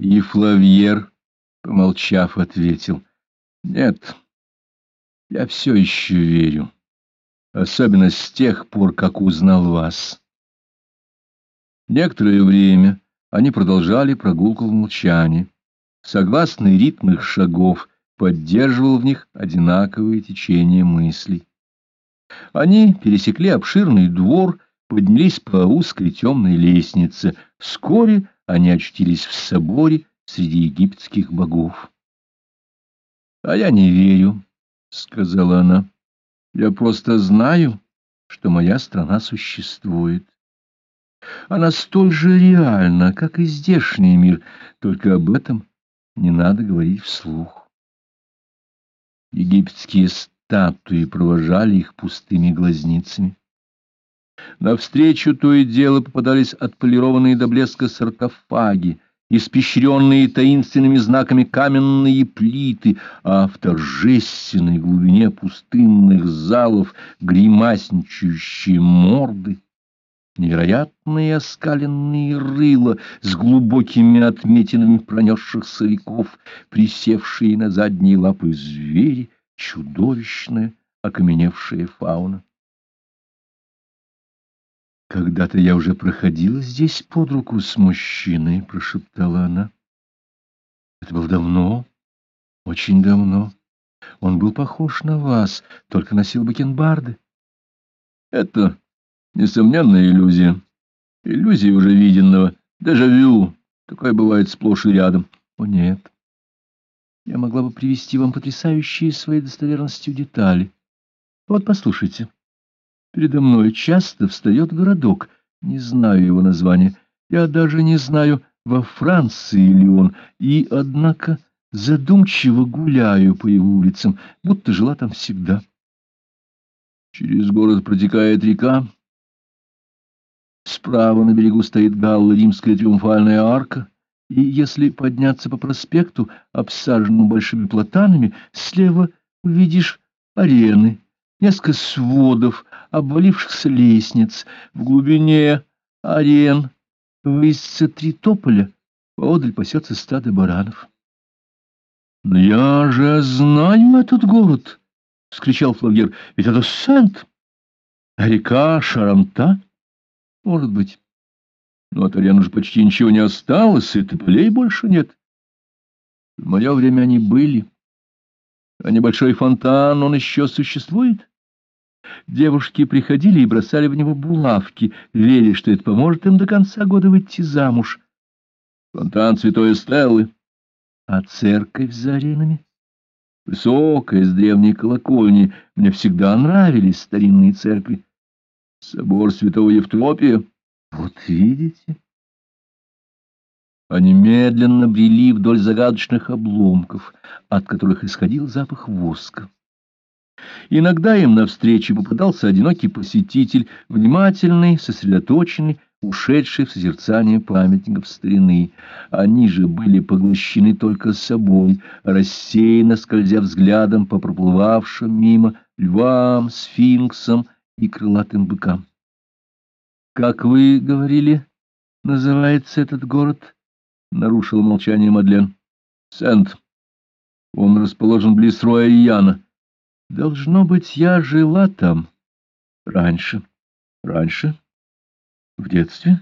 И Флавьер, помолчав, ответил, «Нет, я все еще верю, особенно с тех пор, как узнал вас». Некоторое время они продолжали прогулку в молчании. Согласный ритм их шагов поддерживал в них одинаковое течение мыслей. Они пересекли обширный двор, поднялись по узкой темной лестнице. Вскоре они очутились в соборе среди египетских богов. — А я не верю, — сказала она. — Я просто знаю, что моя страна существует. Она столь же реальна, как и здешний мир, только об этом не надо говорить вслух. Египетские статуи провожали их пустыми глазницами. Навстречу то и дело попадались отполированные до блеска саркофаги, испещренные таинственными знаками каменные плиты, а в торжественной глубине пустынных залов гримасничающие морды, невероятные оскаленные рыла с глубокими отметинами пронесшихся веков, присевшие на задние лапы звери, чудовищная окаменевшая фауна. «Когда-то я уже проходила здесь под руку с мужчиной», — прошептала она. «Это было давно, очень давно. Он был похож на вас, только носил бакенбарды». «Это несомненная иллюзия. Иллюзия уже виденного. Дежавю. Такое бывает сплошь и рядом». «О, нет. Я могла бы привести вам потрясающие своей достоверностью детали. Вот послушайте». Передо мной часто встает городок, не знаю его названия, я даже не знаю, во Франции ли он, и, однако, задумчиво гуляю по его улицам, будто жила там всегда. Через город протекает река. Справа на берегу стоит галла римская триумфальная арка, и если подняться по проспекту, обсаженному большими платанами, слева увидишь арены несколько сводов, обвалившихся лестниц, в глубине арен высится три тополя, поодаль пасется стадо баранов. — Но я же знаю этот город! — вскричал Флагер. — Ведь это Сент! Река Шарамта? — Может быть. Но от арен уже почти ничего не осталось, и тополей больше нет. В мое время они были. А небольшой фонтан, он еще существует? — Девушки приходили и бросали в него булавки, веря, что это поможет им до конца года выйти замуж. Фонтан Святой Стеллы. А церковь за аренами? Высокая, с древней колокольни. Мне всегда нравились старинные церкви. Собор Святого Евтропия. Вот видите? Они медленно брели вдоль загадочных обломков, от которых исходил запах воска. Иногда им навстречу попадался одинокий посетитель, внимательный, сосредоточенный, ушедший в созерцание памятников старины. Они же были поглощены только собой, рассеянно скользя взглядом по проплывавшим мимо львам, сфинксам и крылатым быкам. — Как вы говорили, называется этот город? — нарушил молчание Мадлен. — Сент. Он расположен близ Роя Яна. Должно быть, я жила там раньше. Раньше? В детстве?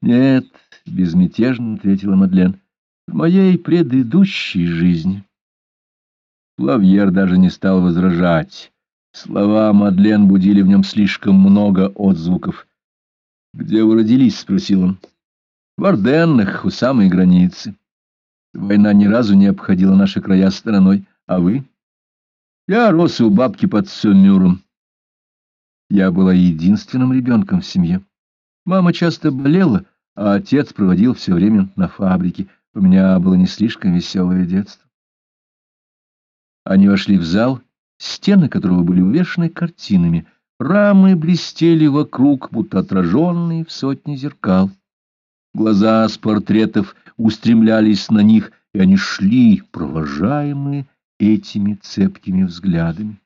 Нет, безмятежно ответила Мадлен. В моей предыдущей жизни. Лавьер даже не стал возражать. Слова Мадлен будили в нем слишком много отзвуков. «Где вы родились?» — спросил он. «В Орденнах, у самой границы. Война ни разу не обходила наши края стороной. А вы?» Я рос у бабки под Сюмюром. Я была единственным ребенком в семье. Мама часто болела, а отец проводил все время на фабрике. У меня было не слишком веселое детство. Они вошли в зал, стены которого были увешаны картинами. Рамы блестели вокруг, будто отраженные в сотни зеркал. Глаза с портретов устремлялись на них, и они шли, провожаемые этими цепкими взглядами.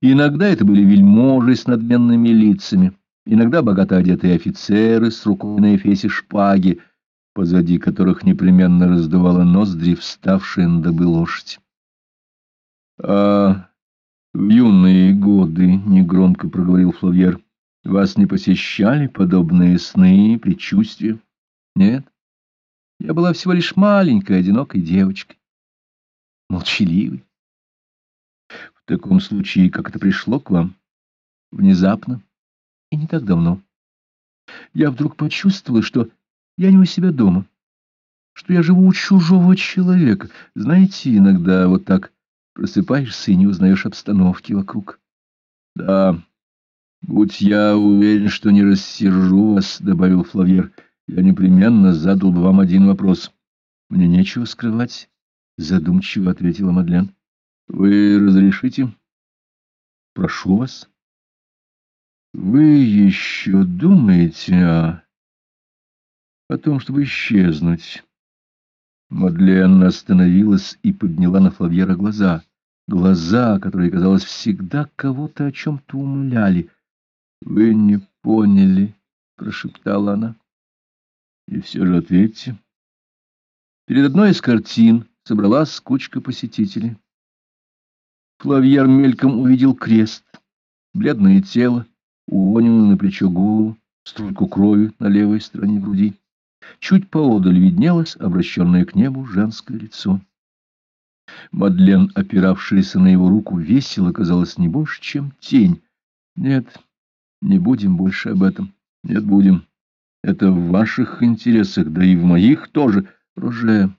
Иногда это были вельможи с надменными лицами, иногда богато одетые офицеры с рукой на эфесе шпаги. позади которых непременно раздувала ноздри вставшая на добы лошадь. — А в юные годы, — негромко проговорил Флавьер, — вас не посещали подобные сны и предчувствия? — Нет. Я была всего лишь маленькой, одинокой девочкой. Молчаливой. В таком случае, как это пришло к вам? Внезапно и не так давно. Я вдруг почувствовала, что я не у себя дома, что я живу у чужого человека. Знаете, иногда вот так просыпаешься и не узнаешь обстановки вокруг. Да, будь я уверен, что не рассержу вас, — добавил Флавьер, — я непременно задал бы вам один вопрос. Мне нечего скрывать, — задумчиво ответила Мадлен. Вы разрешите? Прошу вас. Вы еще думаете о... о том, чтобы исчезнуть? Мадлен остановилась и подняла на Флавьера глаза. Глаза, которые, казалось, всегда кого-то о чем-то умоляли. — Вы не поняли, — прошептала она. — И все же ответьте. Перед одной из картин собралась кучка посетителей. Флавьер мельком увидел крест, бледное тело, уроненную на плечо голову, струйку крови на левой стороне груди. Чуть поодаль виднелось обращенное к небу женское лицо. Мадлен, опиравшаяся на его руку, весело казалось не больше, чем тень. Нет, не будем больше об этом. Нет, будем. Это в ваших интересах, да и в моих тоже. Роже,